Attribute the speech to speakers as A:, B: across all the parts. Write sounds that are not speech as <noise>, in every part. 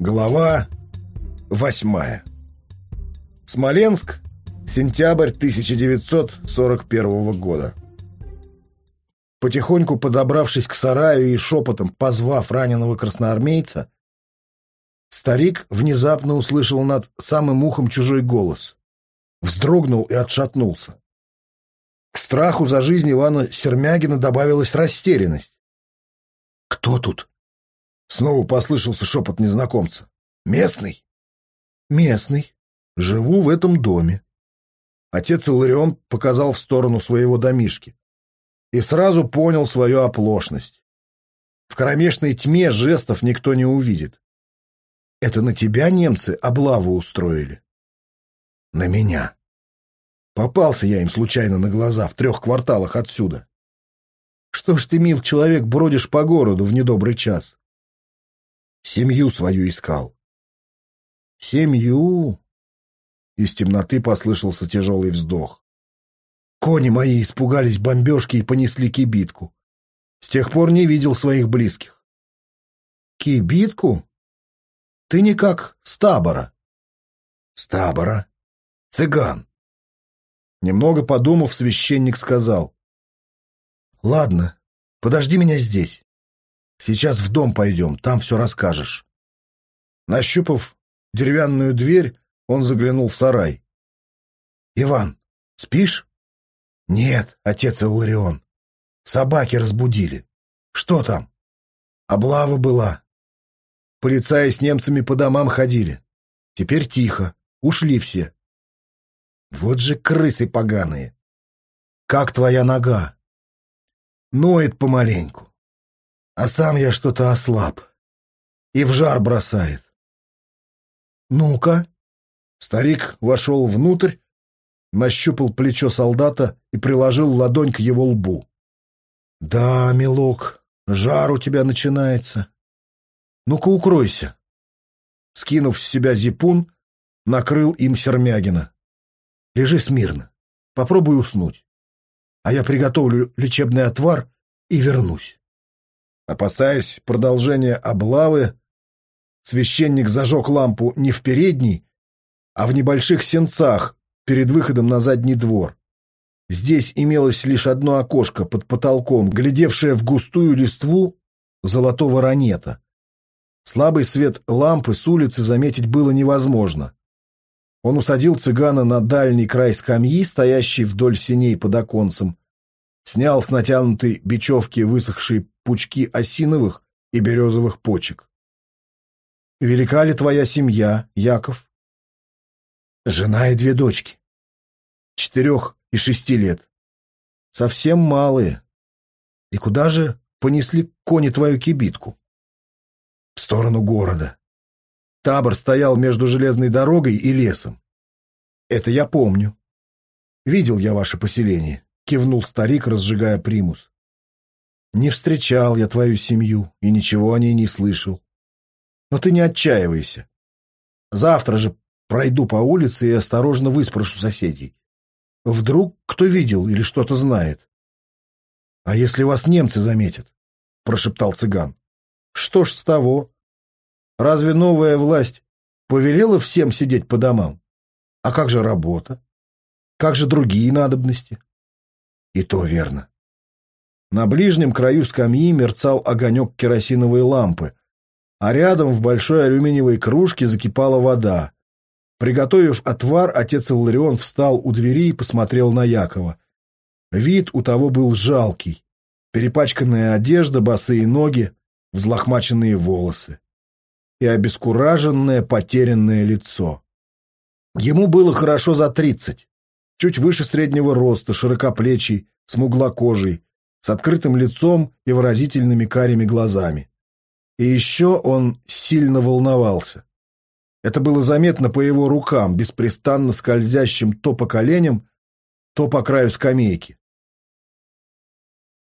A: Глава восьмая. Смоленск, сентябрь 1941 года. Потихоньку подобравшись к сараю и шепотом позвав раненого красноармейца, старик внезапно услышал над самым ухом чужой голос. Вздрогнул и отшатнулся. К страху за жизнь Ивана Сермягина добавилась растерянность. «Кто тут?» Снова послышался шепот незнакомца. «Местный?» «Местный. Живу в этом доме». Отец Иларион показал в сторону своего домишки и сразу понял свою оплошность. В кромешной тьме жестов никто не увидит. «Это на тебя немцы облаву устроили?» «На меня». Попался я им случайно на глаза в трех кварталах отсюда. Что ж ты, мил человек, бродишь по городу в недобрый час? Семью свою искал. Семью? Из темноты послышался тяжелый вздох. Кони мои испугались бомбежки и понесли кибитку. С тех пор не видел своих близких. Кибитку? Ты никак с табора. С? Цыган. Немного подумав, священник сказал. Ладно, подожди меня здесь. Сейчас в дом пойдем, там все расскажешь. Нащупав деревянную дверь, он заглянул в сарай. — Иван, спишь? — Нет, отец Илларион. Собаки разбудили. Что там? Облава была. Полицаи с немцами по домам ходили. Теперь тихо. Ушли все. Вот же крысы поганые. Как твоя нога? Ноет помаленьку а сам я что-то ослаб. И в жар бросает. «Ну-ка!» Старик вошел внутрь, нащупал плечо солдата и приложил ладонь к его лбу. «Да, милок, жар у тебя начинается. Ну-ка укройся!» Скинув с себя зипун, накрыл им Сермягина. «Лежи смирно, попробуй уснуть, а я приготовлю лечебный отвар и вернусь». Опасаясь продолжения облавы, священник зажег лампу не в передней, а в небольших сенцах перед выходом на задний двор. Здесь имелось лишь одно окошко под потолком, глядевшее в густую листву золотого ранета. Слабый свет лампы с улицы заметить было невозможно. Он усадил цыгана на дальний край скамьи, стоящей вдоль синей под оконцем, снял с натянутой бечевки высохшие пучки осиновых и березовых почек. «Велика ли твоя семья, Яков?» «Жена и две дочки. Четырех и шести лет. Совсем малые. И куда же понесли кони твою кибитку?» «В сторону города. Табор стоял между железной дорогой и лесом. Это я помню. Видел я ваше поселение кивнул старик, разжигая примус. Не встречал я твою семью и ничего о ней не слышал. Но ты не отчаивайся. Завтра же пройду по улице и осторожно выспрошу соседей. Вдруг кто видел или что-то знает. — А если вас немцы заметят? — прошептал цыган. — Что ж с того? Разве новая власть повелела всем сидеть по домам? А как же работа? Как же другие надобности? И то верно. На ближнем краю скамьи мерцал огонек керосиновой лампы, а рядом в большой алюминиевой кружке закипала вода. Приготовив отвар, отец Илларион встал у двери и посмотрел на Якова. Вид у того был жалкий. Перепачканная одежда, босые ноги, взлохмаченные волосы и обескураженное, потерянное лицо. Ему было хорошо за тридцать чуть выше среднего роста, широкоплечий, смуглокожий, с открытым лицом и выразительными карими глазами. И еще он сильно волновался. Это было заметно по его рукам, беспрестанно скользящим то по коленям, то по краю скамейки.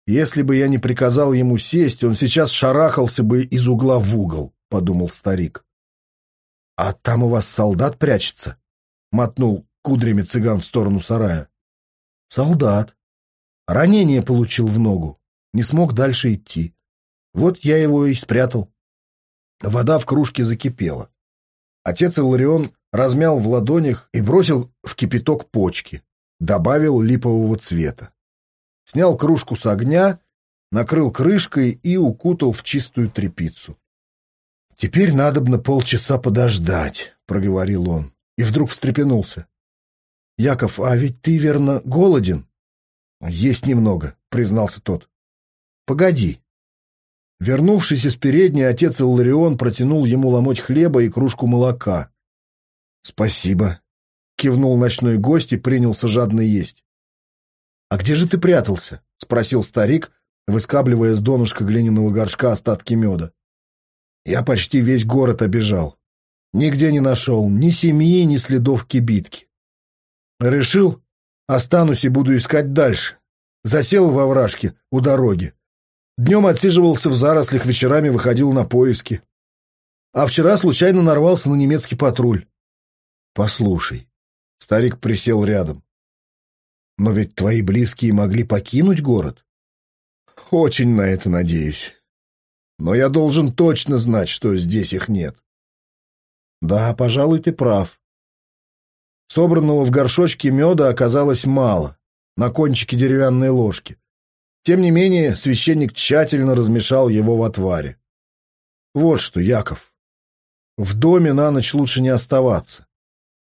A: «Если бы я не приказал ему сесть, он сейчас шарахался бы из угла в угол», — подумал старик. «А там у вас солдат прячется?» — мотнул кудрями цыган в сторону сарая. Солдат. Ранение получил в ногу. Не смог дальше идти. Вот я его и спрятал. Вода в кружке закипела. Отец Иларион размял в ладонях и бросил в кипяток почки. Добавил липового цвета. Снял кружку с огня, накрыл крышкой и укутал в чистую тряпицу. «Теперь надобно полчаса подождать», — проговорил он, и вдруг встрепенулся. «Яков, а ведь ты, верно, голоден?» «Есть немного», — признался тот. «Погоди». Вернувшись из передней, отец Илларион протянул ему ломоть хлеба и кружку молока. «Спасибо», — кивнул ночной гость и принялся жадно есть. «А где же ты прятался?» — спросил старик, выскабливая с донышка глиняного горшка остатки меда. Я почти весь город обежал. Нигде не нашел ни семьи, ни следов кибитки. Решил, останусь и буду искать дальше. Засел во вражке у дороги. Днем отсиживался в зарослях, вечерами выходил на поиски. А вчера случайно нарвался на немецкий патруль. Послушай, старик присел рядом. Но ведь твои близкие могли покинуть город? Очень на это надеюсь. Но я должен точно знать, что здесь их нет. Да, пожалуй, ты прав. Собранного в горшочке меда оказалось мало, на кончике деревянной ложки. Тем не менее, священник тщательно размешал его в отваре. Вот что, Яков, в доме на ночь лучше не оставаться.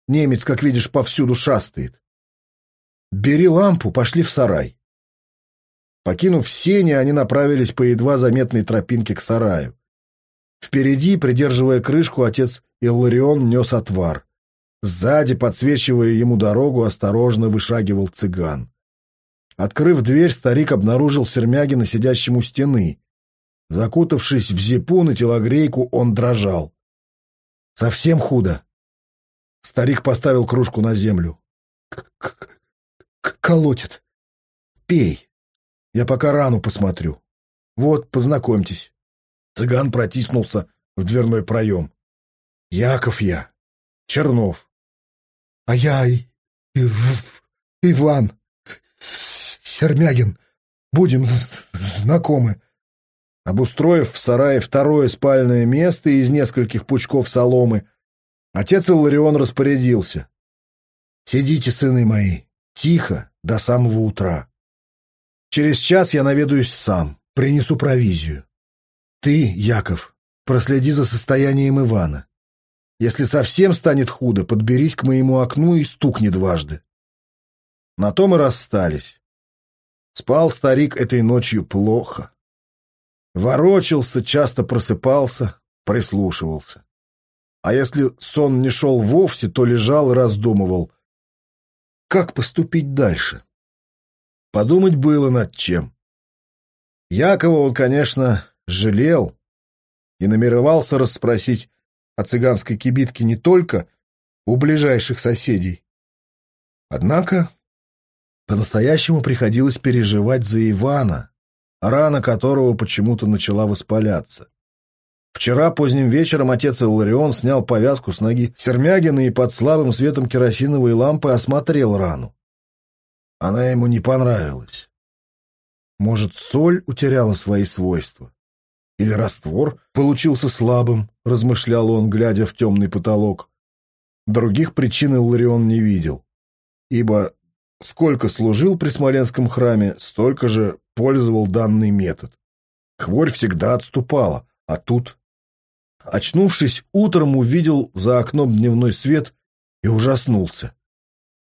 A: Немец, как видишь, повсюду шастает. Бери лампу, пошли в сарай. Покинув сени, они направились по едва заметной тропинке к сараю. Впереди, придерживая крышку, отец Илларион нес отвар. Сзади, подсвечивая ему дорогу, осторожно вышагивал цыган. Открыв дверь, старик обнаружил Сермягина сидящим у стены. Закутавшись в зипун и телогрейку, он дрожал. «Совсем худо!» Старик поставил кружку на землю. «Колотит! Пей!» Я пока рану посмотрю. Вот, познакомьтесь. Цыган протиснулся в дверной проем. Яков я. Чернов. А я и... и... Иван. Сермягин. Будем знакомы. Обустроив в сарае второе спальное место из нескольких пучков соломы, отец Илларион распорядился. «Сидите, сыны мои, тихо до самого утра. Через час я наведаюсь сам, принесу провизию. Ты, Яков, проследи за состоянием Ивана. Если совсем станет худо, подберись к моему окну и стукни дважды. На том и расстались. Спал старик этой ночью плохо. Ворочался, часто просыпался, прислушивался. А если сон не шел вовсе, то лежал и раздумывал, как поступить дальше. Подумать было над чем. Якова он, конечно, жалел и намеревался расспросить о цыганской кибитке не только у ближайших соседей. Однако по-настоящему приходилось переживать за Ивана, рана которого почему-то начала воспаляться. Вчера поздним вечером отец Илларион снял повязку с ноги Сермягина и под слабым светом керосиновой лампы осмотрел рану. Она ему не понравилась. Может, соль утеряла свои свойства? Или раствор получился слабым, размышлял он, глядя в темный потолок. Других причин Илларион не видел, ибо сколько служил при Смоленском храме, столько же пользовал данный метод. Хворь всегда отступала, а тут... Очнувшись, утром увидел за окном дневной свет и ужаснулся.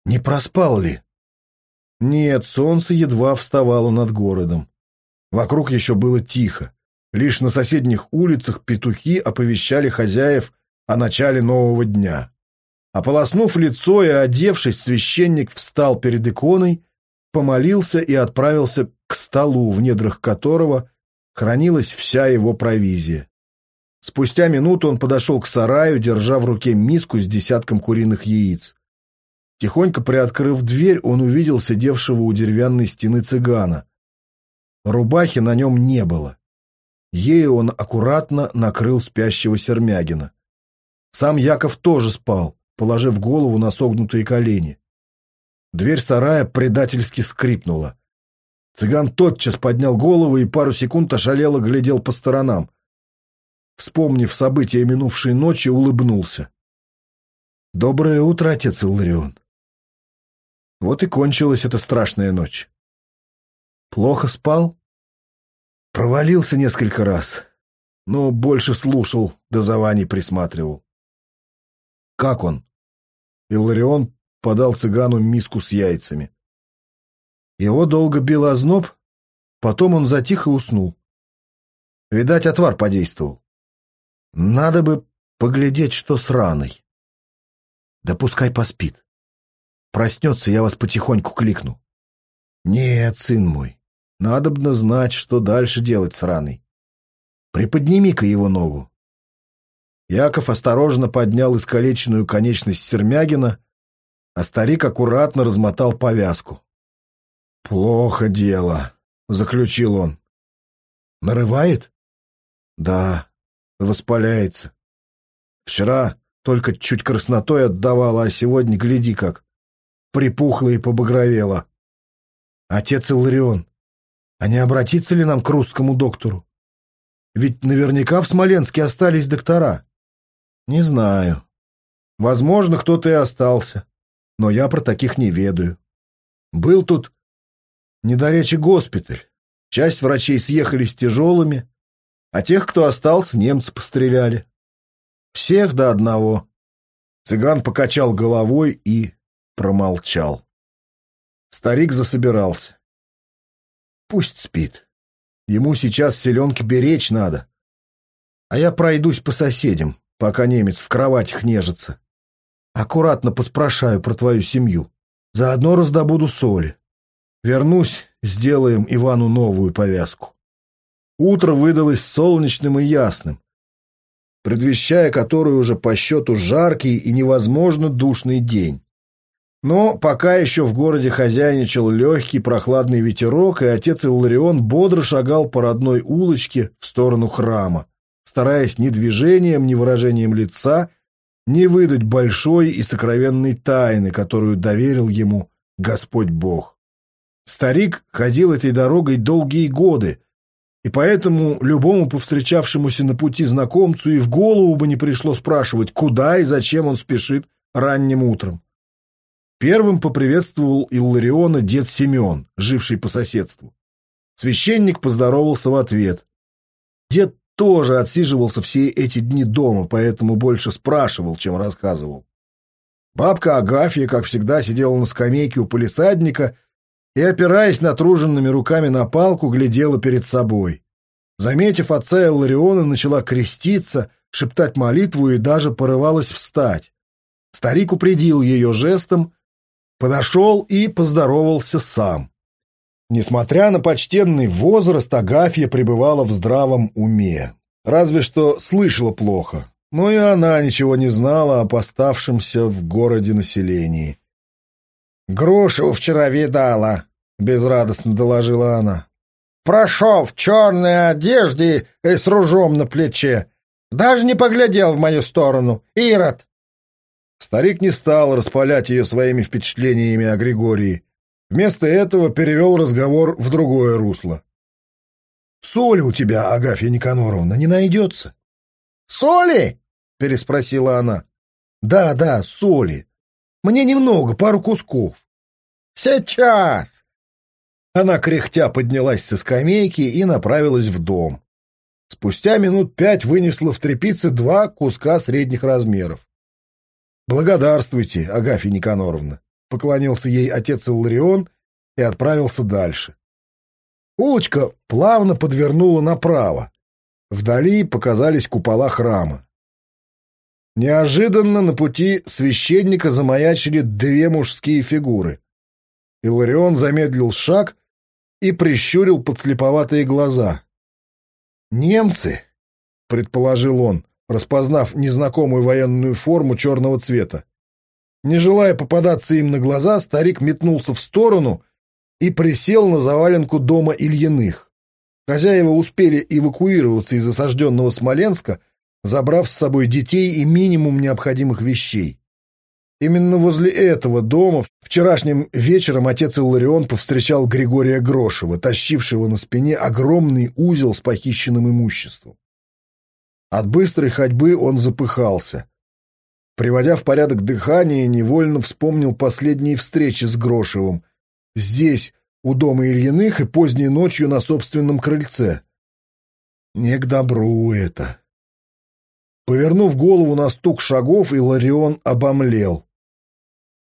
A: Не проспал ли? Нет, солнце едва вставало над городом. Вокруг еще было тихо. Лишь на соседних улицах петухи оповещали хозяев о начале нового дня. Ополоснув лицо и одевшись, священник встал перед иконой, помолился и отправился к столу, в недрах которого хранилась вся его провизия. Спустя минуту он подошел к сараю, держа в руке миску с десятком куриных яиц. Тихонько приоткрыв дверь, он увидел сидевшего у деревянной стены цыгана. Рубахи на нем не было. Ею он аккуратно накрыл спящего Сермягина. Сам Яков тоже спал, положив голову на согнутые колени. Дверь сарая предательски скрипнула. Цыган тотчас поднял голову и пару секунд ошалело глядел по сторонам. вспомнив события минувшей ночи, улыбнулся. «Доброе утро, отец Илларион». Вот и кончилась эта страшная ночь. Плохо спал? Провалился несколько раз, но больше слушал, да за Ваней присматривал. «Как он?» Илларион подал цыгану миску с яйцами. Его долго бил озноб, потом он затих и уснул. Видать, отвар подействовал. Надо бы поглядеть, что с раной. Да пускай поспит. Проснется, я вас потихоньку кликну. Нет, сын мой, надобно знать, что дальше делать с раной. Приподними-ка его ногу. Яков осторожно поднял искалеченную конечность Сермягина, а старик аккуратно размотал повязку. «Плохо дело», — заключил он. «Нарывает?» «Да, воспаляется. Вчера только чуть краснотой отдавала, а сегодня, гляди как, припухла и побагровела. Отец Иларион, а не обратиться ли нам к русскому доктору? Ведь наверняка в Смоленске остались доктора. Не знаю. Возможно, кто-то и остался, но я про таких не ведаю. Был тут недалече госпиталь. Часть врачей съехались тяжелыми, а тех, кто остался, немцы постреляли. Всех до одного. Цыган покачал головой и промолчал. Старик засобирался. Пусть спит. Ему сейчас селенки беречь надо. А я пройдусь по соседям, пока немец в кроватях нежится. Аккуратно поспрашаю про твою семью. Заодно раздобуду соли. Вернусь, сделаем Ивану новую повязку. Утро выдалось солнечным и ясным, предвещая который уже по счету жаркий и невозможно душный день. Но пока еще в городе хозяйничал легкий прохладный ветерок, и отец Илларион бодро шагал по родной улочке в сторону храма, стараясь ни движением, ни выражением лица не выдать большой и сокровенной тайны, которую доверил ему Господь Бог. Старик ходил этой дорогой долгие годы, и поэтому любому повстречавшемуся на пути знакомцу и в голову бы не пришло спрашивать, куда и зачем он спешит ранним утром. Первым поприветствовал Иллариона дед Семен, живший по соседству. Священник поздоровался в ответ. Дед тоже отсиживался все эти дни дома, поэтому больше спрашивал, чем рассказывал. Бабка Агафья, как всегда, сидела на скамейке у полисадника и, опираясь натруженными руками на палку, глядела перед собой. Заметив отца Иллариона, начала креститься, шептать молитву и даже порывалась встать. Старик упредил ее жестом, подошел и поздоровался сам. Несмотря на почтенный возраст, Агафья пребывала в здравом уме. Разве что слышала плохо, но и она ничего не знала о поставшемся в городе населении. «Грошеву вчера видала», — безрадостно доложила она. «Прошел в черной одежде и с ружом на плече. Даже не поглядел в мою сторону. Ирод!» Старик не стал распалять ее своими впечатлениями о Григории. Вместо этого перевел разговор в другое русло. «Соли у тебя, Агафья Никаноровна, не найдется?» «Соли?» — переспросила она. «Да, да, соли. Мне немного, пару кусков». «Сейчас!» Она кряхтя поднялась со скамейки и направилась в дом. Спустя минут пять вынесла в трепице два куска средних размеров. «Благодарствуйте, Агафья Никаноровна», — поклонился ей отец Илларион и отправился дальше. Улочка плавно подвернула направо. Вдали показались купола храма. Неожиданно на пути священника замаячили две мужские фигуры. Иларион замедлил шаг и прищурил подслеповатые глаза. «Немцы», — предположил он, распознав незнакомую военную форму черного цвета. Не желая попадаться им на глаза, старик метнулся в сторону и присел на заваленку дома Ильиных. Хозяева успели эвакуироваться из осажденного Смоленска, забрав с собой детей и минимум необходимых вещей. Именно возле этого дома вчерашним вечером отец Илларион повстречал Григория Грошева, тащившего на спине огромный узел с похищенным имуществом. От быстрой ходьбы он запыхался. Приводя в порядок дыхание, невольно вспомнил последние встречи с Грошевым. Здесь, у дома Ильиных, и поздней ночью на собственном крыльце. Не к добру это. Повернув голову на стук шагов, Иларион обомлел.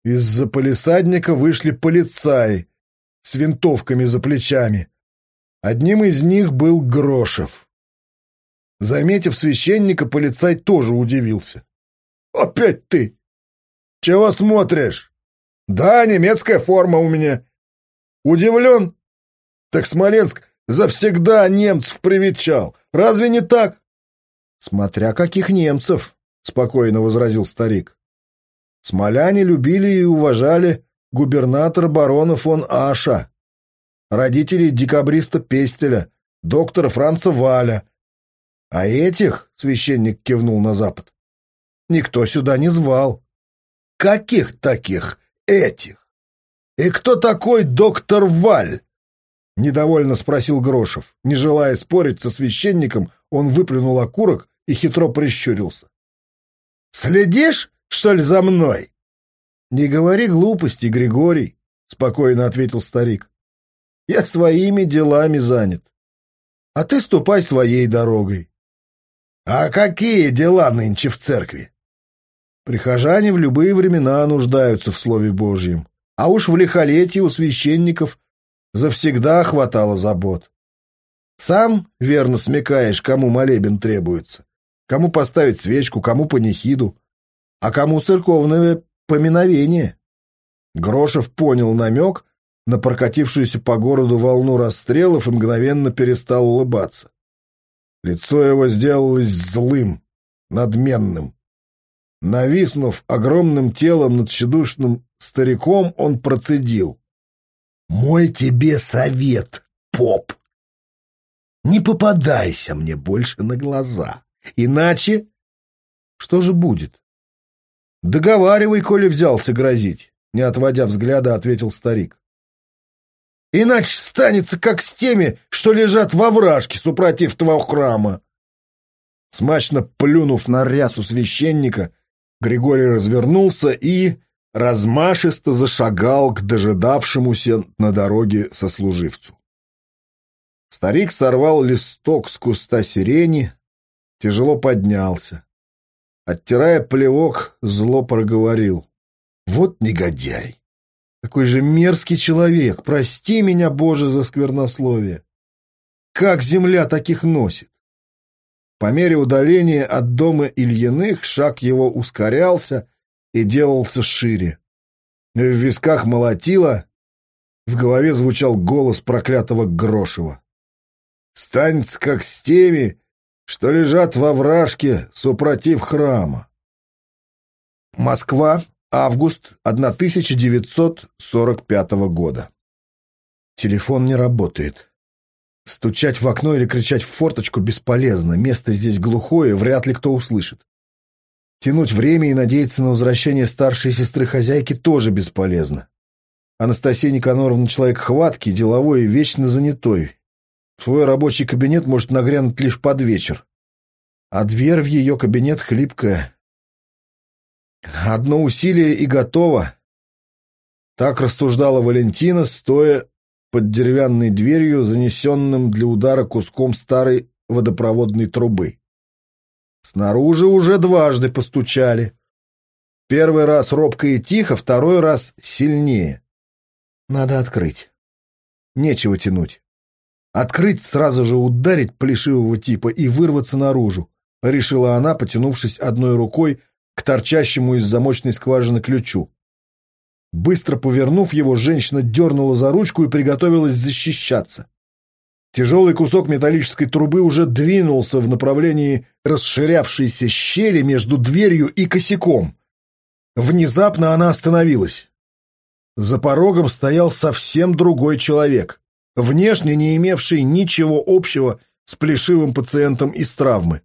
A: Из-за полисадника вышли полицаи с винтовками за плечами. Одним из них был Грошев. Заметив священника, полицай тоже удивился. Опять ты! Чего смотришь? Да, немецкая форма у меня. Удивлен? Так Смоленск завсегда немцев привечал. Разве не так? Смотря каких немцев, спокойно возразил старик. Смоляне любили и уважали губернатора барона фон Аша, родителей декабриста Пестеля, доктора Франца Валя. А этих, священник кивнул на запад, никто сюда не звал. Каких таких этих? И кто такой доктор Валь? Недовольно спросил Грошев. Не желая спорить со священником, он выплюнул окурок и хитро прищурился. «Следишь, что ли, за мной?» «Не говори глупости, Григорий», — спокойно ответил старик. «Я своими делами занят. А ты ступай своей дорогой». «А какие дела нынче в церкви?» Прихожане в любые времена нуждаются в Слове Божьем, а уж в лихолетии у священников завсегда хватало забот. Сам верно смекаешь, кому молебен требуется, кому поставить свечку, кому панихиду, а кому церковное поминовение. Грошев понял намек на прокатившуюся по городу волну расстрелов и мгновенно перестал улыбаться. Лицо его сделалось злым, надменным. Нависнув огромным телом над тщедушным стариком, он процедил. «Мой тебе совет, поп! Не попадайся мне больше на глаза, иначе...» «Что же будет?» «Договаривай, коли взялся грозить», — не отводя взгляда, ответил старик. «Иначе станется, как с теми, что лежат во вражке, супротив твоего храма». Смачно плюнув на рясу священника, Григорий развернулся и размашисто зашагал к дожидавшемуся на дороге сослуживцу. Старик сорвал листок с куста сирени, тяжело поднялся. Оттирая плевок, зло проговорил. «Вот негодяй! Какой же мерзкий человек! Прости меня, Боже, за сквернословие! Как земля таких носит!» По мере удаления от дома Ильиных шаг его ускорялся и делался шире. В висках молотило, в голове звучал голос проклятого Грошева. «Стань как с теми, что лежат во вражке, супротив храма». Москва, август 1945 года. Телефон не работает. Стучать в окно или кричать в форточку бесполезно, место здесь глухое, вряд ли кто услышит. Тянуть время и надеяться на возвращение старшей сестры-хозяйки тоже бесполезно. Анастасия Никаноровна человек хваткий, деловой и вечно занятой. Свой рабочий кабинет может нагрянуть лишь под вечер. А дверь в ее кабинет хлипкая. Одно усилие и готово. Так рассуждала Валентина, стоя под деревянной дверью, занесенным для удара куском старой водопроводной трубы. Снаружи уже дважды постучали. Первый раз робко и тихо, второй раз сильнее. Надо открыть. Нечего тянуть. Открыть, сразу же ударить плешивого типа и вырваться наружу, решила она, потянувшись одной рукой к торчащему из замочной скважины ключу. Быстро повернув его, женщина дернула за ручку и приготовилась защищаться. Тяжелый кусок металлической трубы уже двинулся в направлении расширявшейся щели между дверью и косяком. Внезапно она остановилась. За порогом стоял совсем другой человек, внешне не имевший ничего общего с плешивым пациентом из травмы.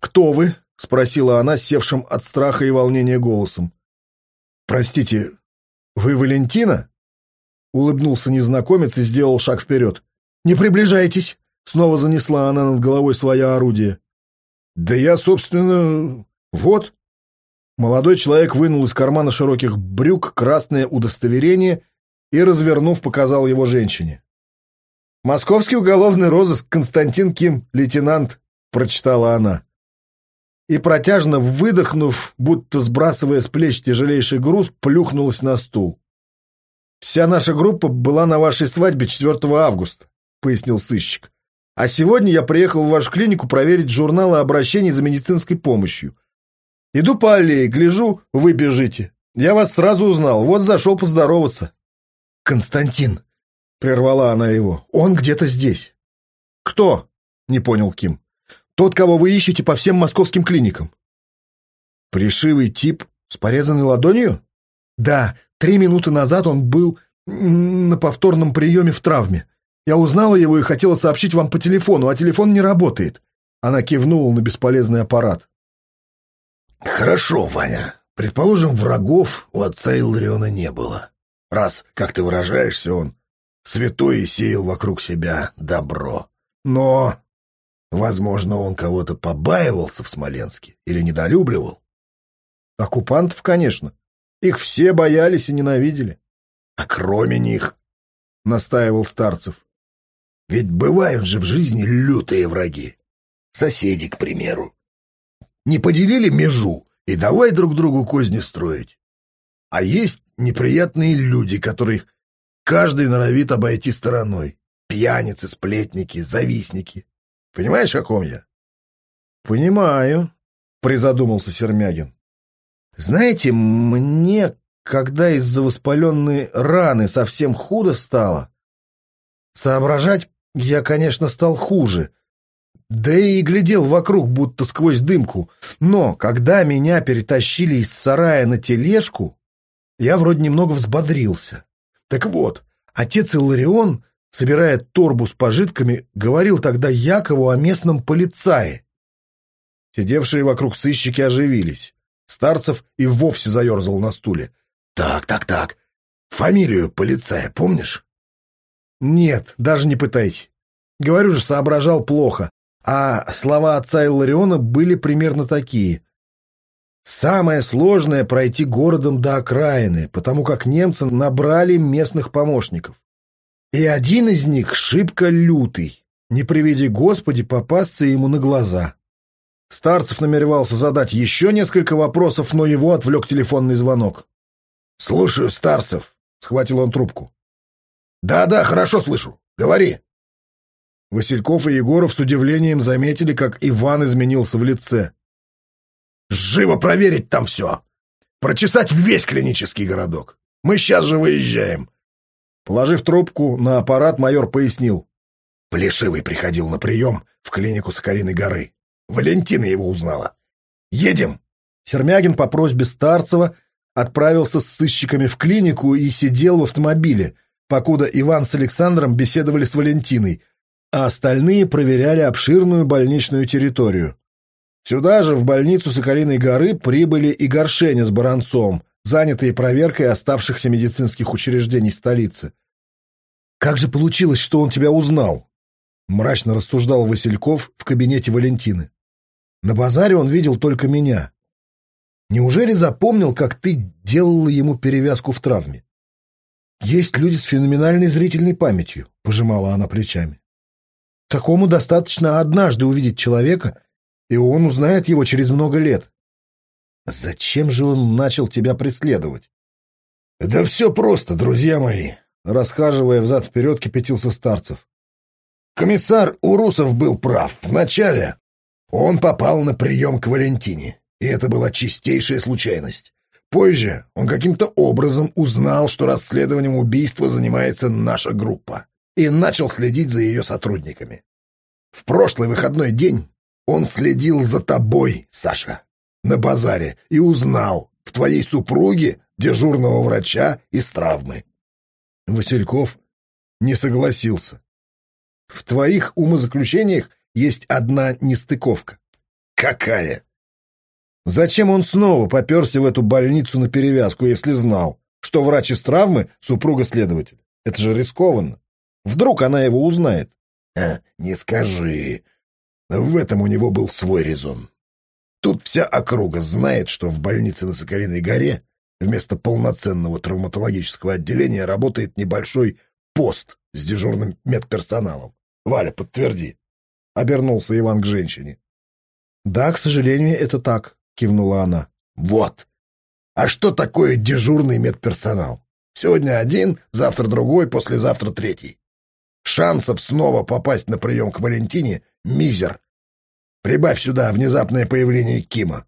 A: «Кто вы?» — спросила она, севшим от страха и волнения голосом. «Простите, «Вы Валентина?» Улыбнулся незнакомец и сделал шаг вперед. «Не приближайтесь!» Снова занесла она над головой свое орудие. Да я, собственно, вот. Молодой человек вынул из кармана широких брюк красное удостоверение и, развернув, показал его женщине. «Московский уголовный розыск Константин Ким, лейтенант», — прочитала она. И, протяжно выдохнув, будто сбрасывая с плеч тяжелейший груз, плюхнулась на стул. «Вся наша группа была на вашей свадьбе 4 августа», — пояснил сыщик. «А сегодня я приехал в вашу клинику проверить журналы обращений за медицинской помощью. Иду по аллее, гляжу, вы бежите. Я вас сразу узнал, вот зашел поздороваться». «Константин», — прервала она его, — «он где-то здесь». «Кто?» — не понял Ким. «Тот, кого вы ищете по всем московским клиникам». «Пришивый тип с порезанной ладонью?» «Да, три минуты назад он был на повторном приеме в травме. Я узнала его и хотела сообщить вам по телефону, а телефон не работает». Она кивнула на бесполезный аппарат.
B: «Хорошо, Ваня. Предположим, врагов у отца Иллариона не было. Раз, как ты выражаешься, он святой и сеял вокруг себя добро. Но, возможно, он кого-то побаивался в Смоленске или недолюбливал.
A: Оккупантов, конечно. Их все боялись и ненавидели.
B: А кроме них, — настаивал Старцев, — ведь бывают же в жизни лютые враги. Соседи, к примеру. Не поделили межу и давай друг другу козни строить. А есть неприятные люди, которых каждый норовит обойти стороной. Пьяницы, сплетники, завистники. Понимаешь, о ком я?
A: — Понимаю, — призадумался Сермягин. — Знаете, мне, когда из-за воспаленной раны совсем худо стало, соображать я, конечно, стал хуже, да и глядел вокруг, будто сквозь дымку, но когда меня перетащили из сарая на тележку, я вроде немного взбодрился. Так вот, отец Иларион, собирая торбу с пожитками, говорил тогда Якову о местном полицае. Сидевшие вокруг сыщики оживились. Старцев и вовсе заерзал на стуле.
B: «Так, так, так. Фамилию полицая помнишь?»
A: «Нет, даже не пытайте. Говорю же, соображал плохо. А слова отца Иллариона были примерно такие. Самое сложное — пройти городом до окраины, потому как немцы набрали местных помощников. И один из них шибко лютый, не приведи Господи попасться ему на глаза. Старцев намеревался задать еще несколько вопросов, но его отвлек телефонный звонок.
B: — Слушаю, Старцев, — схватил он трубку. «Да, — Да-да, хорошо слышу. Говори.
A: Васильков и Егоров с удивлением заметили, как Иван изменился в лице.
B: Живо проверить там все. Прочесать весь клинический городок. Мы сейчас же выезжаем.
A: Положив трубку на аппарат, майор пояснил.
B: Плешивый приходил на прием в клинику Соколиной горы. Валентина его узнала. Едем.
A: Сермягин по просьбе Старцева отправился с сыщиками в клинику и сидел в автомобиле, покуда Иван с Александром беседовали с Валентиной, а остальные проверяли обширную больничную территорию. Сюда же, в больницу Соколиной горы, прибыли и Горшеня с Баранцом, занятые проверкой оставшихся медицинских учреждений столицы. «Как же получилось, что он тебя узнал?» — мрачно рассуждал Васильков в кабинете Валентины. «На базаре он видел только меня. Неужели запомнил, как ты делала ему перевязку в травме?» «Есть люди с феноменальной зрительной памятью», — пожимала она плечами. «Такому достаточно однажды увидеть человека, и он узнает его через много лет. Зачем же он начал тебя преследовать?
B: — Да все просто, друзья мои, — расхаживая взад-вперед, кипятился Старцев. Комиссар Урусов был прав. Вначале он попал на прием к Валентине, и это была чистейшая случайность. Позже он каким-то образом узнал, что расследованием убийства занимается наша группа, и начал следить за ее сотрудниками. В прошлый выходной день он следил за тобой, Саша, на базаре и узнал в твоей супруге дежурного врача из травмы.
A: Васильков не согласился. В твоих умозаключениях есть одна нестыковка.
B: Какая?
A: Зачем он снова поперся в эту больницу на перевязку, если знал, что врач из травмы — супруга следователя? Это же рискованно. Вдруг она его узнает.
B: А, — Не скажи. В этом у него был свой резон. Тут вся округа знает, что в больнице на Соколиной горе вместо полноценного травматологического отделения работает небольшой пост с дежурным медперсоналом. Валя, подтверди. Обернулся Иван к женщине.
A: «Да, к сожалению, это так», — кивнула она.
B: «Вот. А что такое дежурный медперсонал? Сегодня один, завтра другой, послезавтра третий. Шансов снова попасть на прием к Валентине — мизер. Прибавь сюда внезапное появление Кима.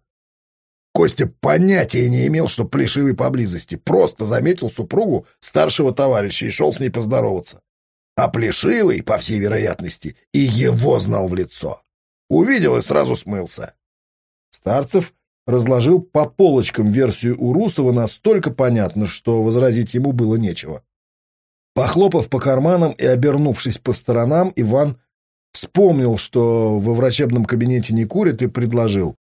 B: Костя понятия не имел, что Плешивый поблизости. Просто заметил супругу старшего товарища и шел с ней поздороваться. А Плешивый, по всей вероятности, и его знал в лицо. Увидел и сразу смылся.
A: Старцев разложил по полочкам версию Урусова настолько понятно, что возразить ему было нечего. Похлопав по карманам и обернувшись по сторонам, Иван вспомнил, что во врачебном кабинете не курят, и предложил.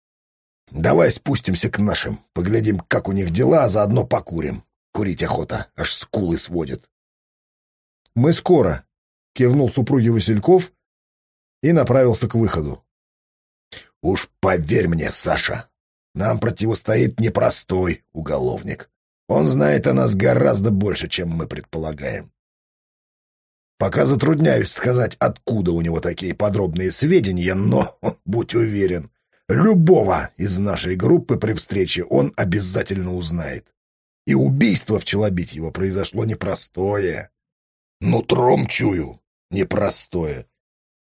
B: «Давай спустимся к нашим, поглядим, как у них дела, а заодно покурим. Курить охота, аж скулы сводит».
A: «Мы скоро», — кивнул супруге Васильков и направился к выходу.
B: «Уж поверь мне, Саша, нам противостоит непростой уголовник. Он знает о нас гораздо больше, чем мы предполагаем. Пока затрудняюсь сказать, откуда у него такие подробные сведения, но, <laughs> будь уверен, любого из нашей группы при встрече он обязательно узнает. И убийство в Челобитьево произошло непростое. Нутром чую, непростое.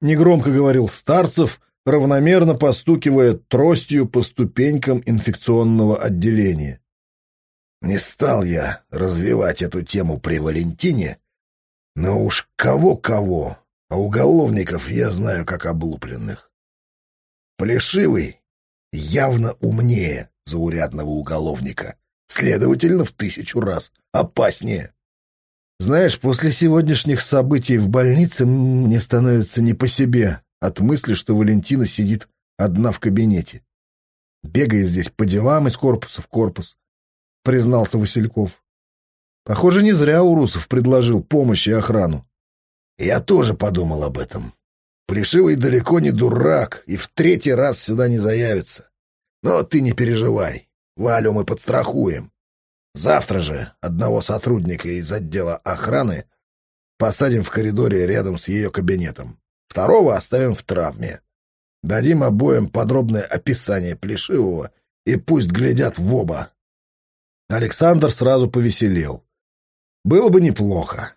A: Негромко говорил Старцев, равномерно постукивая тростью по ступенькам инфекционного отделения.
B: Не стал я развивать эту тему при Валентине, но уж кого-кого, а уголовников я знаю как облупленных. Плешивый явно умнее заурядного уголовника, следовательно, в тысячу раз опаснее.
A: Знаешь, после сегодняшних событий в больнице мне становится не по себе от мысли, что Валентина сидит одна в кабинете. Бегает здесь по делам из корпуса в корпус, признался Васильков. Похоже, не зря Урусов предложил помощь и охрану.
B: Я тоже подумал об этом. Плешивый далеко не дурак и в третий раз сюда не заявится. Но ты не переживай, Валю мы подстрахуем. Завтра же одного сотрудника из отдела охраны посадим в коридоре рядом с ее кабинетом. Второго оставим в травме. Дадим обоим подробное описание Плешивого и пусть глядят в оба.
A: Александр сразу повеселел. Было бы неплохо.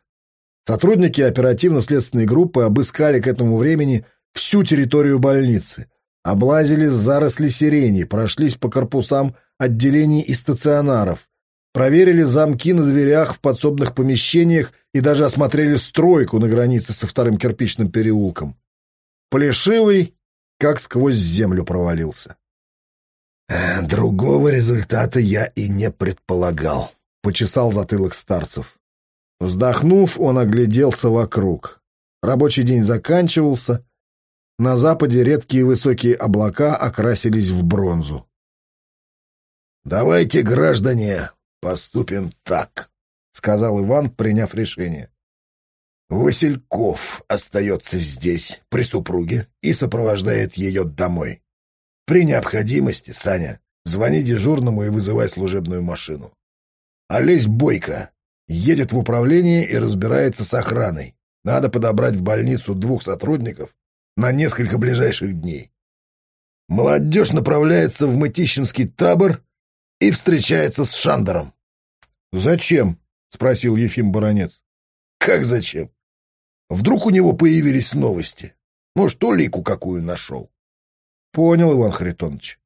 A: Сотрудники оперативно-следственной группы обыскали к этому времени всю территорию больницы, облазили заросли сирени, прошлись по корпусам отделений и стационаров, проверили замки на дверях в подсобных помещениях и даже осмотрели стройку на границе со вторым кирпичным переулком. Плешивый как сквозь землю провалился.
B: «Э, «Другого результата я и не предполагал», — почесал затылок старцев.
A: Вздохнув, он огляделся вокруг. Рабочий день заканчивался. На западе редкие высокие облака окрасились в бронзу.
B: «Давайте, граждане, поступим так», — сказал Иван, приняв решение. «Васильков остается здесь, при супруге, и сопровождает ее домой. При необходимости, Саня, звони дежурному и вызывай служебную машину. Олесь Бойко, едет в управление и разбирается с охраной. Надо подобрать в больницу двух сотрудников на несколько ближайших дней. Молодежь направляется в Мытищинский табор и встречается с Шандером.
A: «Зачем?» — спросил Ефим Баранец.
B: «Как зачем? Вдруг у него появились новости? Может, улику какую нашел?»
A: «Понял, Иван Харитонович.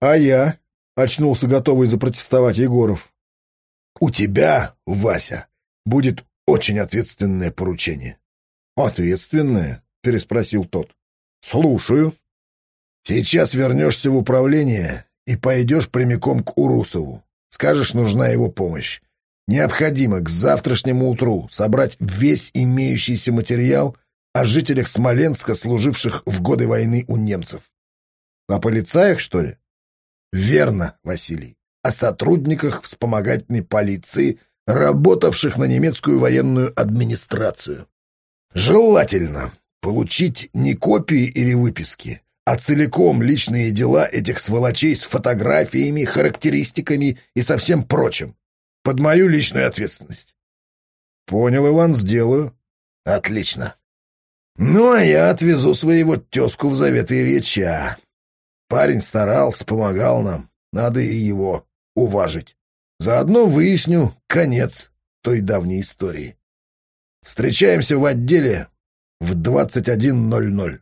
A: А я?» — очнулся готовый запротестовать Егоров.
B: У тебя, Вася, будет очень ответственное поручение.
A: Ответственное? переспросил тот. Слушаю.
B: Сейчас вернешься в управление и пойдешь прямиком к Урусову. Скажешь, нужна его помощь. Необходимо к завтрашнему утру собрать весь имеющийся материал о жителях Смоленска, служивших в годы войны у немцев.
A: О полицаях, что ли?
B: Верно, Василий о сотрудниках вспомогательной полиции, работавших на немецкую военную администрацию. Желательно получить не копии или выписки, а целиком личные дела этих сволочей с фотографиями, характеристиками и со всем прочим. Под мою личную ответственность.
A: Понял, Иван, сделаю.
B: Отлично. Ну, а я отвезу своего тезку в завет Ильича. Парень старался, помогал нам. Надо и его уважить. Заодно выясню конец той давней истории. Встречаемся в отделе в 21.00.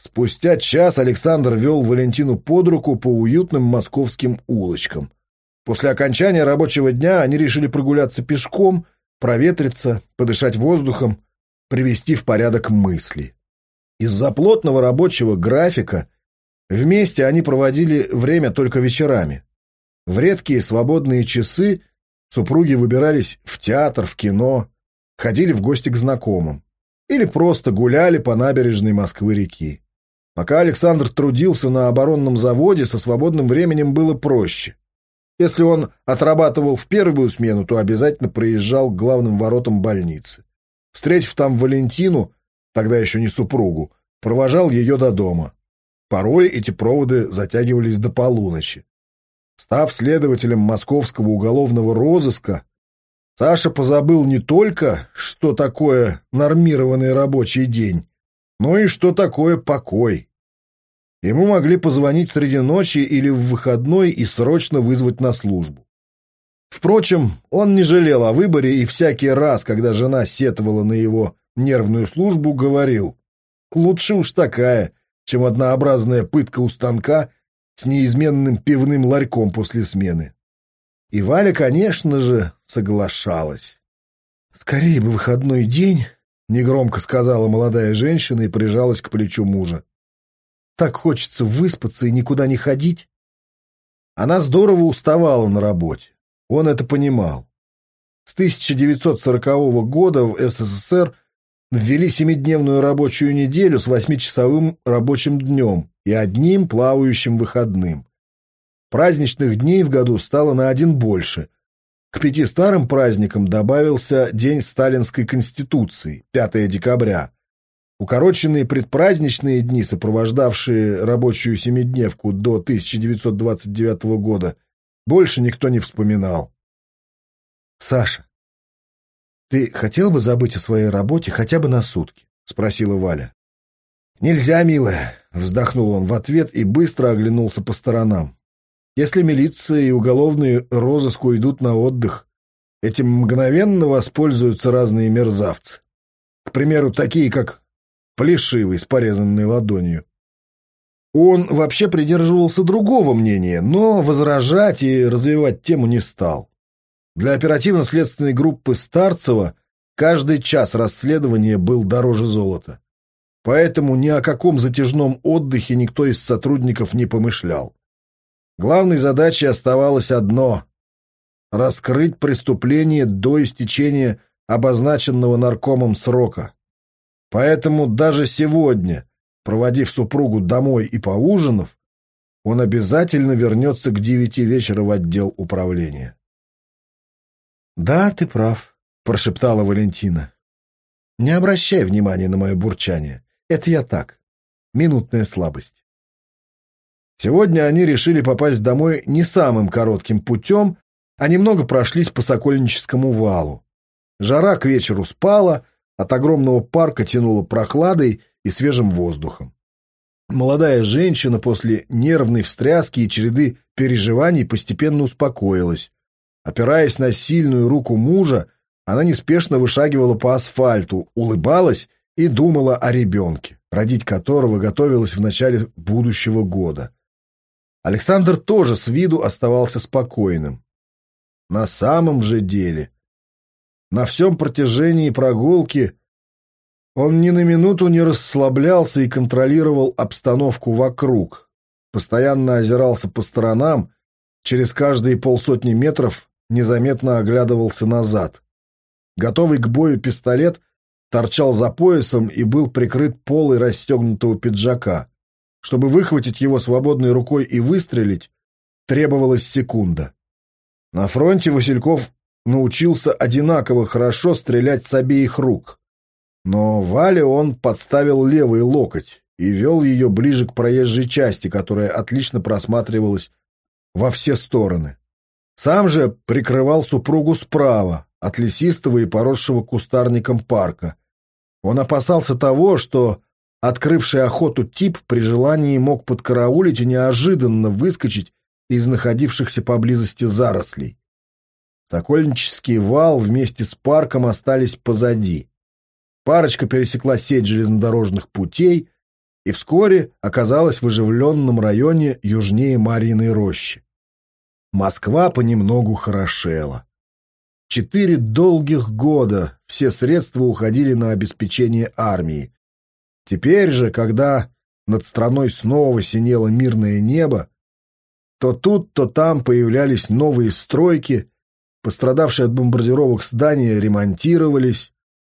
A: Спустя час Александр вел Валентину под руку по уютным московским улочкам. После окончания рабочего дня они решили прогуляться пешком, проветриться, подышать воздухом, привести в порядок мысли. Из-за плотного рабочего графика вместе они проводили время только вечерами. В редкие свободные часы супруги выбирались в театр, в кино, ходили в гости к знакомым или просто гуляли по набережной Москвы-реки. Пока Александр трудился на оборонном заводе, со свободным временем было проще. Если он отрабатывал в первую смену, то обязательно проезжал к главным воротам больницы. Встретив там Валентину, тогда еще не супругу, провожал ее до дома. Порой эти проводы затягивались до полуночи. Став следователем московского уголовного розыска, Саша позабыл не только, что такое нормированный рабочий день, но и что такое покой. Ему могли позвонить среди ночи или в выходной и срочно вызвать на службу. Впрочем, он не жалел о выборе и всякий раз, когда жена сетовала на его нервную службу, говорил «Лучше уж такая, чем однообразная пытка у станка с неизменным пивным ларьком после смены». И Валя, конечно же, соглашалась. «Скорее бы выходной день», — негромко сказала молодая женщина и прижалась к плечу мужа. «Так хочется выспаться и никуда не ходить». Она здорово уставала на работе. Он это понимал. С 1940 года в СССР ввели семидневную рабочую неделю с восьмичасовым рабочим днем и одним плавающим выходным. Праздничных дней в году стало на один больше. К пяти старым праздникам добавился День Сталинской Конституции, 5 декабря. Укороченные предпраздничные дни, сопровождавшие рабочую семидневку до 1929 года, больше никто не вспоминал. «Саша, ты хотел бы забыть о своей работе хотя бы на сутки?» — спросила Валя. «Нельзя, милая», — вздохнул он в ответ и быстро оглянулся по сторонам. Если милиция и уголовный розыск уйдут на отдых, этим мгновенно воспользуются разные мерзавцы. К примеру, такие, как Плешивый с порезанной ладонью. Он вообще придерживался другого мнения, но возражать и развивать тему не стал. Для оперативно-следственной группы Старцева каждый час расследования был дороже золота. Поэтому ни о каком затяжном отдыхе никто из сотрудников не помышлял. Главной задачей оставалось одно — раскрыть преступление до истечения обозначенного наркомом срока. Поэтому даже сегодня, проводив супругу домой и поужинав, он обязательно вернется к девяти вечера в отдел управления. «Да, ты прав», — прошептала Валентина. «Не обращай внимания на мое бурчание. Это я так. Минутная слабость». Сегодня они решили попасть домой не самым коротким путем, а немного прошлись по Сокольническому валу. Жара к вечеру спала, от огромного парка тянуло прохладой и свежим воздухом. Молодая женщина после нервной встряски и череды переживаний постепенно успокоилась. Опираясь на сильную руку мужа, она неспешно вышагивала по асфальту, улыбалась и думала о ребенке, родить которого готовилась в начале будущего года. Александр тоже с виду оставался спокойным. На самом же деле, на всем протяжении прогулки он ни на минуту не расслаблялся и контролировал обстановку вокруг, постоянно озирался по сторонам, через каждые полсотни метров незаметно оглядывался назад. Готовый к бою пистолет торчал за поясом и был прикрыт полой расстегнутого пиджака. Чтобы выхватить его свободной рукой и выстрелить, требовалась секунда. На фронте Васильков научился одинаково хорошо стрелять с обеих рук. Но Вале он подставил левый локоть и вел ее ближе к проезжей части, которая отлично просматривалась во все стороны. Сам же прикрывал супругу справа, от лесистого и поросшего кустарником парка. Он опасался того, что открывший охоту тип при желании мог подкараулить и неожиданно выскочить из находившихся поблизости зарослей. Сокольнический вал вместе с парком остались позади. Парочка пересекла сеть железнодорожных путей и вскоре оказалась в оживленном районе южнее Марьиной рощи. Москва понемногу хорошела. Четыре долгих года все средства уходили на обеспечение армии. Теперь же, когда над страной снова синело мирное небо, то тут, то там появлялись новые стройки, пострадавшие от бомбардировок здания ремонтировались,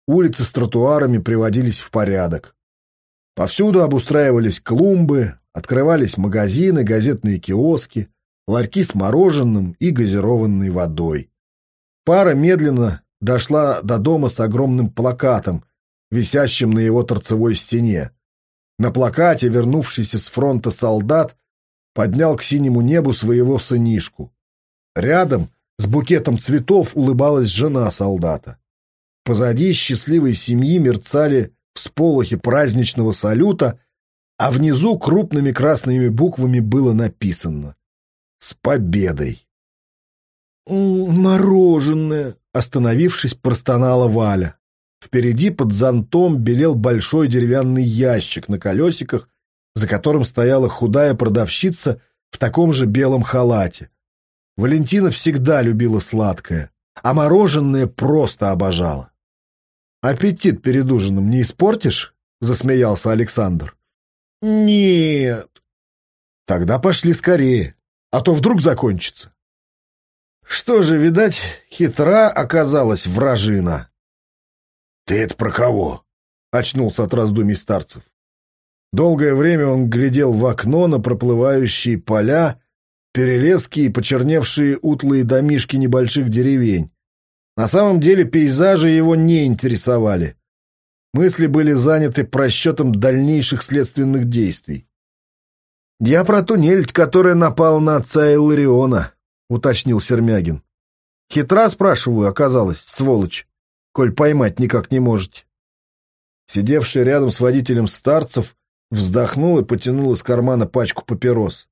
A: улицы с тротуарами приводились в порядок. Повсюду обустраивались клумбы, открывались магазины, газетные киоски, ларьки с мороженым и газированной водой. Пара медленно дошла до дома с огромным плакатом, висящим на его торцевой стене. На плакате вернувшийся с фронта солдат поднял к синему небу своего сынишку. Рядом с букетом цветов улыбалась жена солдата. Позади счастливой семьи мерцали всполохи праздничного салюта, а внизу крупными красными буквами было написано «С победой!». «Мороженое!» — остановившись, простонала Валя. Впереди под зонтом белел большой деревянный ящик на колесиках, за которым стояла худая продавщица в таком же белом халате. Валентина всегда любила сладкое, а мороженое просто обожала. «Аппетит перед ужином не испортишь?» — засмеялся Александр. «Нет». «Тогда пошли скорее, а то вдруг закончится». Что же, видать, хитра оказалась вражина.
B: «Ты это про кого?»
A: — очнулся от раздумий старцев. Долгое время он глядел в окно на проплывающие поля, перелески и почерневшие утлые домишки небольших деревень. На самом деле пейзажи его не интересовали. Мысли были заняты просчетом дальнейших следственных действий. «Я про туннель, которая напала на отца Иллариона», — уточнил Сермягин. «Хитра, спрашиваю, оказалось, сволочь, коль поймать никак не можете». Сидевший рядом с водителем старцев вздохнул и потянул из кармана пачку папирос.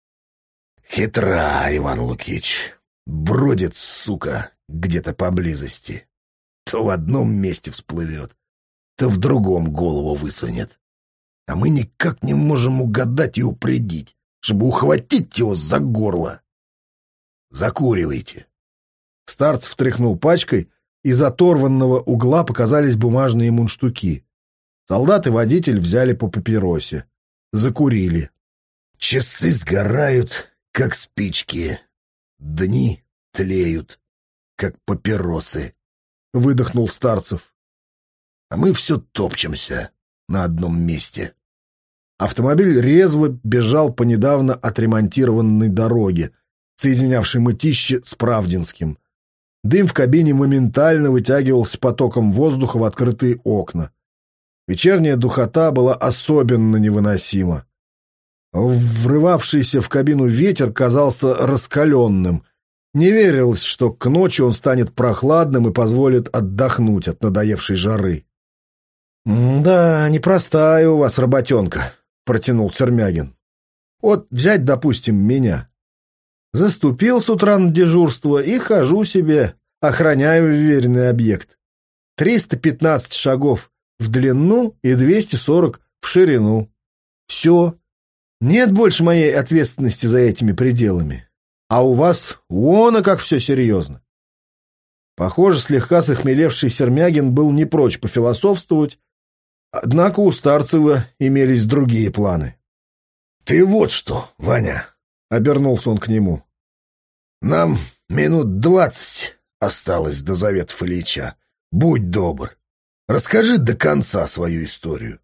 B: «Хитра, Иван Лукич. Бродит, сука, где-то поблизости. То в одном месте всплывет, то в другом голову высунет. А мы никак не можем угадать и упредить, чтобы ухватить его за горло. Закуривайте.
A: Старц встряхнул пачкой, из оторванного угла показались бумажные мундштуки. Солдат и водитель взяли по папиросе. Закурили.
B: Часы сгорают, как спички. Дни тлеют, как папиросы, — выдохнул Старцев. А мы все топчемся на одном месте.
A: Автомобиль резво бежал по недавно отремонтированной дороге, соединявшей Мытище с Правдинским. Дым в кабине моментально вытягивался потоком воздуха в открытые окна. Вечерняя духота была особенно невыносима. Врывавшийся в кабину ветер казался раскаленным, не верилось, что к ночи он станет прохладным и позволит отдохнуть от надоевшей жары. «Да, непростая у вас работенка», — протянул Сермягин. «Вот взять, допустим, меня. Заступил с утра на дежурство и хожу себе, охраняю уверенный объект. 315 шагов в длину и 240 в ширину. Все. Нет больше моей ответственности за этими пределами. А у вас вон, как все серьезно. Похоже, слегка сохмелевший Сермягин был не прочь пофилософствовать, однако у Старцева имелись другие планы.
B: — Ты вот что, Ваня, — обернулся он к нему. — Нам минут двадцать осталось до заветов Ильича. Будь добр, расскажи до конца свою историю.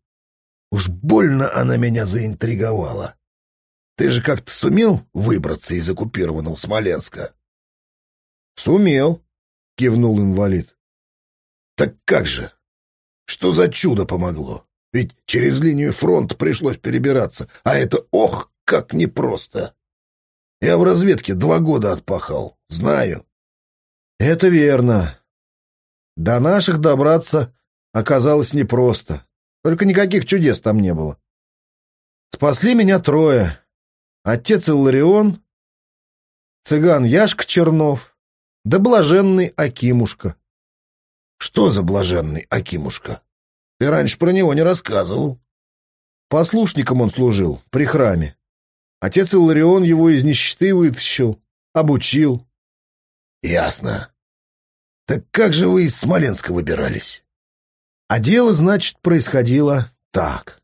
B: Уж больно она меня заинтриговала. Ты же как-то сумел выбраться из оккупированного Смоленска?
A: — Сумел, — кивнул инвалид.
B: — Так как же? Что за чудо помогло? Ведь через линию фронта пришлось перебираться, а это ох, как непросто. Я в разведке два года отпахал, знаю.
A: Это верно. До наших добраться оказалось непросто. Только никаких чудес там не было. Спасли меня трое. Отец Илларион, цыган Яшка Чернов, да блаженный Акимушка.
B: Что за блаженный Акимушка? Ты раньше про него не рассказывал.
A: Послушником он служил при храме. Отец Илларион его из нищеты вытащил, обучил.
B: Ясно. Так как же вы из Смоленска выбирались?
A: А дело, значит, происходило так.